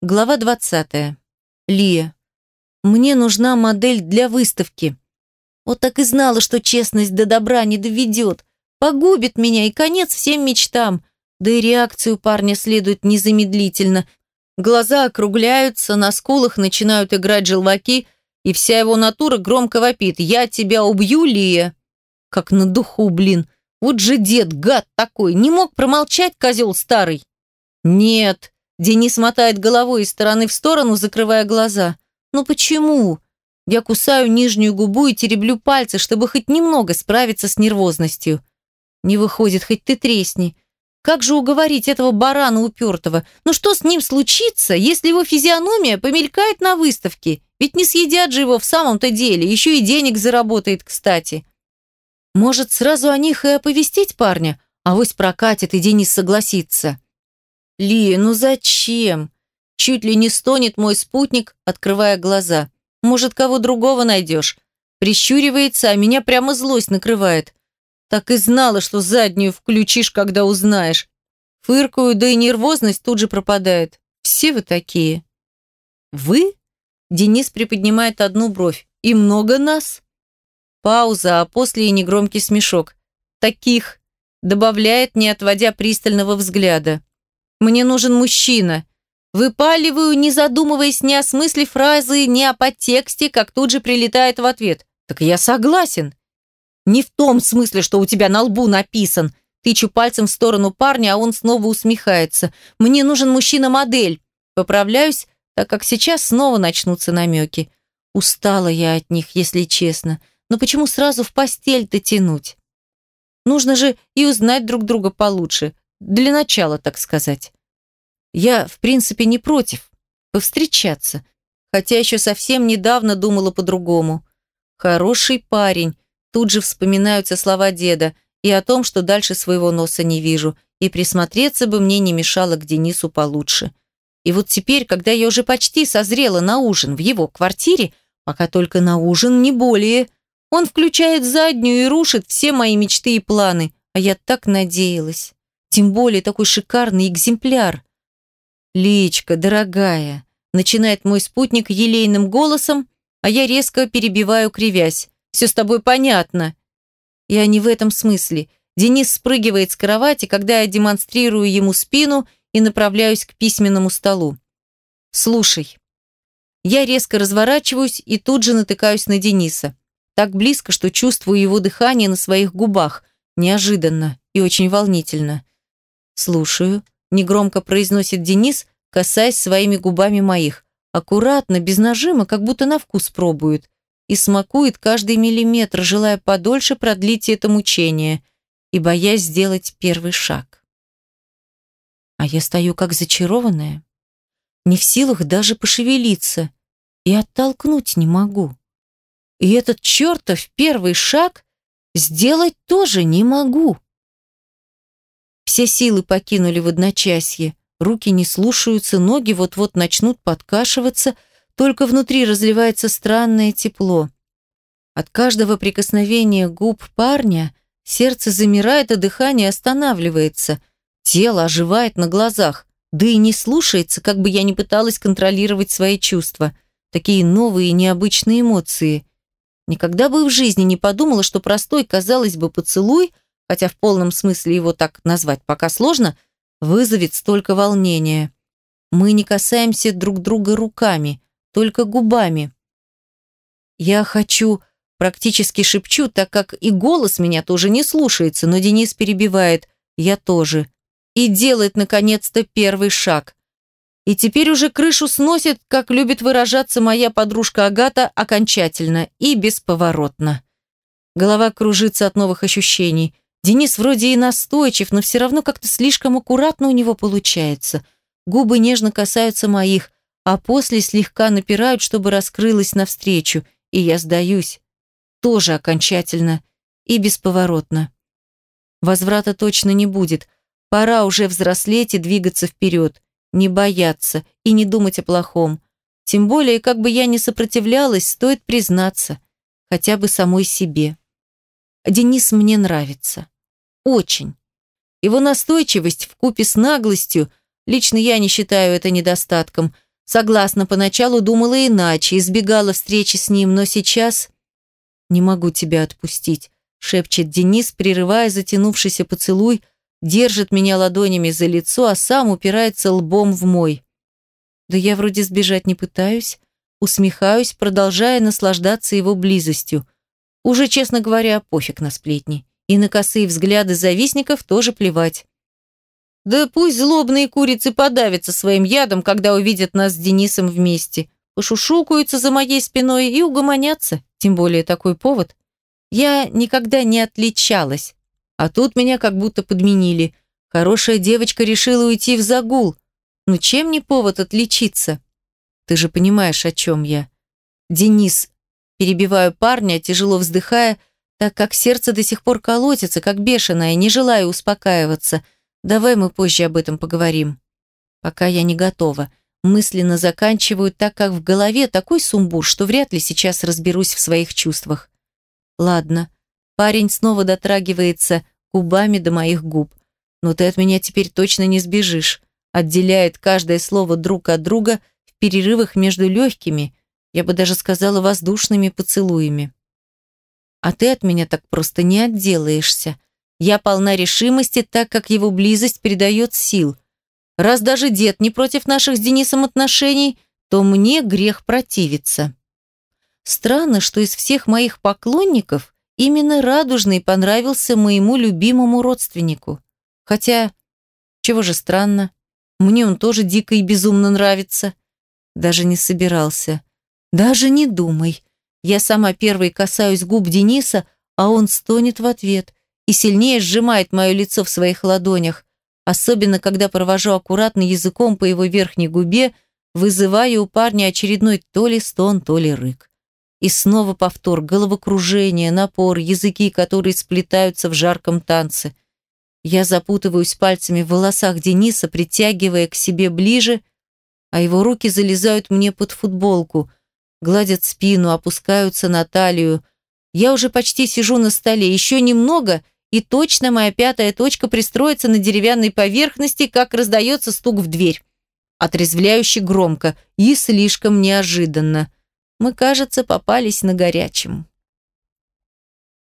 Глава 20. Лия. Мне нужна модель для выставки. Вот так и знала, что честность до добра не доведет. Погубит меня и конец всем мечтам. Да и реакцию парня следует незамедлительно. Глаза округляются, на скулах начинают играть желваки, и вся его натура громко вопит. «Я тебя убью, Лия!» Как на духу, блин. Вот же дед, гад такой, не мог промолчать, козел старый. «Нет», Денис мотает головой из стороны в сторону, закрывая глаза. «Ну почему?» Я кусаю нижнюю губу и тереблю пальцы, чтобы хоть немного справиться с нервозностью. Не выходит, хоть ты тресни. Как же уговорить этого барана упертого? Ну что с ним случится, если его физиономия помелькает на выставке? Ведь не съедят же его в самом-то деле, еще и денег заработает, кстати. Может, сразу о них и оповестить парня? А вось прокатит, и Денис согласится. «Лия, ну зачем?» Чуть ли не стонет мой спутник, открывая глаза. «Может, кого другого найдешь?» Прищуривается, а меня прямо злость накрывает. Так и знала, что заднюю включишь, когда узнаешь. Фыркаю, да и нервозность тут же пропадает. Все вы такие. Вы? Денис приподнимает одну бровь. И много нас? Пауза, а после и негромкий смешок. Таких. Добавляет, не отводя пристального взгляда. Мне нужен мужчина. Выпаливаю, не задумываясь ни о смысле фразы, ни о подтексте, как тут же прилетает в ответ. Так я согласен. Не в том смысле, что у тебя на лбу написан. Тычу пальцем в сторону парня, а он снова усмехается. Мне нужен мужчина-модель. Поправляюсь, так как сейчас снова начнутся намеки. Устала я от них, если честно. Но почему сразу в постель-то тянуть? Нужно же и узнать друг друга получше. Для начала, так сказать. Я, в принципе, не против. Повстречаться. Хотя еще совсем недавно думала по-другому. Хороший парень. Тут же вспоминаются слова деда и о том, что дальше своего носа не вижу, и присмотреться бы мне не мешало к Денису получше. И вот теперь, когда я уже почти созрела на ужин в его квартире, пока только на ужин, не более, он включает заднюю и рушит все мои мечты и планы, а я так надеялась. Тем более такой шикарный экземпляр. «Личка, дорогая», — начинает мой спутник елейным голосом, а я резко перебиваю, кривясь. «Все с тобой понятно». Я не в этом смысле. Денис спрыгивает с кровати, когда я демонстрирую ему спину и направляюсь к письменному столу. «Слушай». Я резко разворачиваюсь и тут же натыкаюсь на Дениса. Так близко, что чувствую его дыхание на своих губах. Неожиданно и очень волнительно. «Слушаю», – негромко произносит Денис, касаясь своими губами моих. Аккуратно, без нажима, как будто на вкус пробует. И смакует каждый миллиметр, желая подольше продлить это мучение и боясь сделать первый шаг. А я стою как зачарованная, не в силах даже пошевелиться и оттолкнуть не могу. И этот чертов первый шаг сделать тоже не могу. Все силы покинули в одночасье. Руки не слушаются, ноги вот-вот начнут подкашиваться, только внутри разливается странное тепло. От каждого прикосновения губ парня сердце замирает, а дыхание останавливается. Тело оживает на глазах, да и не слушается, как бы я ни пыталась контролировать свои чувства. Такие новые и необычные эмоции. Никогда бы в жизни не подумала, что простой, казалось бы, поцелуй – хотя в полном смысле его так назвать пока сложно, вызовет столько волнения. Мы не касаемся друг друга руками, только губами. Я хочу, практически шепчу, так как и голос меня тоже не слушается, но Денис перебивает, я тоже. И делает, наконец-то, первый шаг. И теперь уже крышу сносит, как любит выражаться моя подружка Агата, окончательно и бесповоротно. Голова кружится от новых ощущений – Денис вроде и настойчив, но все равно как-то слишком аккуратно у него получается. Губы нежно касаются моих, а после слегка напирают, чтобы раскрылась навстречу, и я сдаюсь. Тоже окончательно и бесповоротно. Возврата точно не будет. Пора уже взрослеть и двигаться вперед. Не бояться и не думать о плохом. Тем более, как бы я ни сопротивлялась, стоит признаться. Хотя бы самой себе. Денис мне нравится. Очень. Его настойчивость в купе с наглостью, лично я не считаю это недостатком, Согласна, поначалу думала иначе, избегала встречи с ним, но сейчас... «Не могу тебя отпустить», — шепчет Денис, прерывая затянувшийся поцелуй, держит меня ладонями за лицо, а сам упирается лбом в мой. Да я вроде сбежать не пытаюсь, усмехаюсь, продолжая наслаждаться его близостью. Уже, честно говоря, пофиг на сплетни. И на косые взгляды завистников тоже плевать. Да пусть злобные курицы подавятся своим ядом, когда увидят нас с Денисом вместе. Пошушукаются за моей спиной и угомонятся, тем более такой повод. Я никогда не отличалась, а тут меня как будто подменили. Хорошая девочка решила уйти в загул. Ну чем не повод отличиться? Ты же понимаешь, о чем я. Денис, перебиваю парня, тяжело вздыхая, так как сердце до сих пор колотится, как бешеное, не желаю успокаиваться – Давай мы позже об этом поговорим. Пока я не готова. Мысленно заканчиваю, так как в голове такой сумбур, что вряд ли сейчас разберусь в своих чувствах. Ладно. Парень снова дотрагивается губами до моих губ. Но ты от меня теперь точно не сбежишь. Отделяет каждое слово друг от друга в перерывах между легкими, я бы даже сказала воздушными поцелуями. А ты от меня так просто не отделаешься. Я полна решимости, так как его близость придает сил. Раз даже дед не против наших с Денисом отношений, то мне грех противиться. Странно, что из всех моих поклонников именно Радужный понравился моему любимому родственнику. Хотя, чего же странно, мне он тоже дико и безумно нравится. Даже не собирался. Даже не думай. Я сама первой касаюсь губ Дениса, а он стонет в ответ и сильнее сжимает мое лицо в своих ладонях, особенно когда провожу аккуратно языком по его верхней губе, вызывая у парня очередной то ли стон, то ли рык. И снова повтор, головокружение, напор, языки, которые сплетаются в жарком танце. Я запутываюсь пальцами в волосах Дениса, притягивая к себе ближе, а его руки залезают мне под футболку, гладят спину, опускаются на талию. Я уже почти сижу на столе, еще немного — и точно моя пятая точка пристроится на деревянной поверхности, как раздается стук в дверь. Отрезвляюще громко и слишком неожиданно. Мы, кажется, попались на горячем.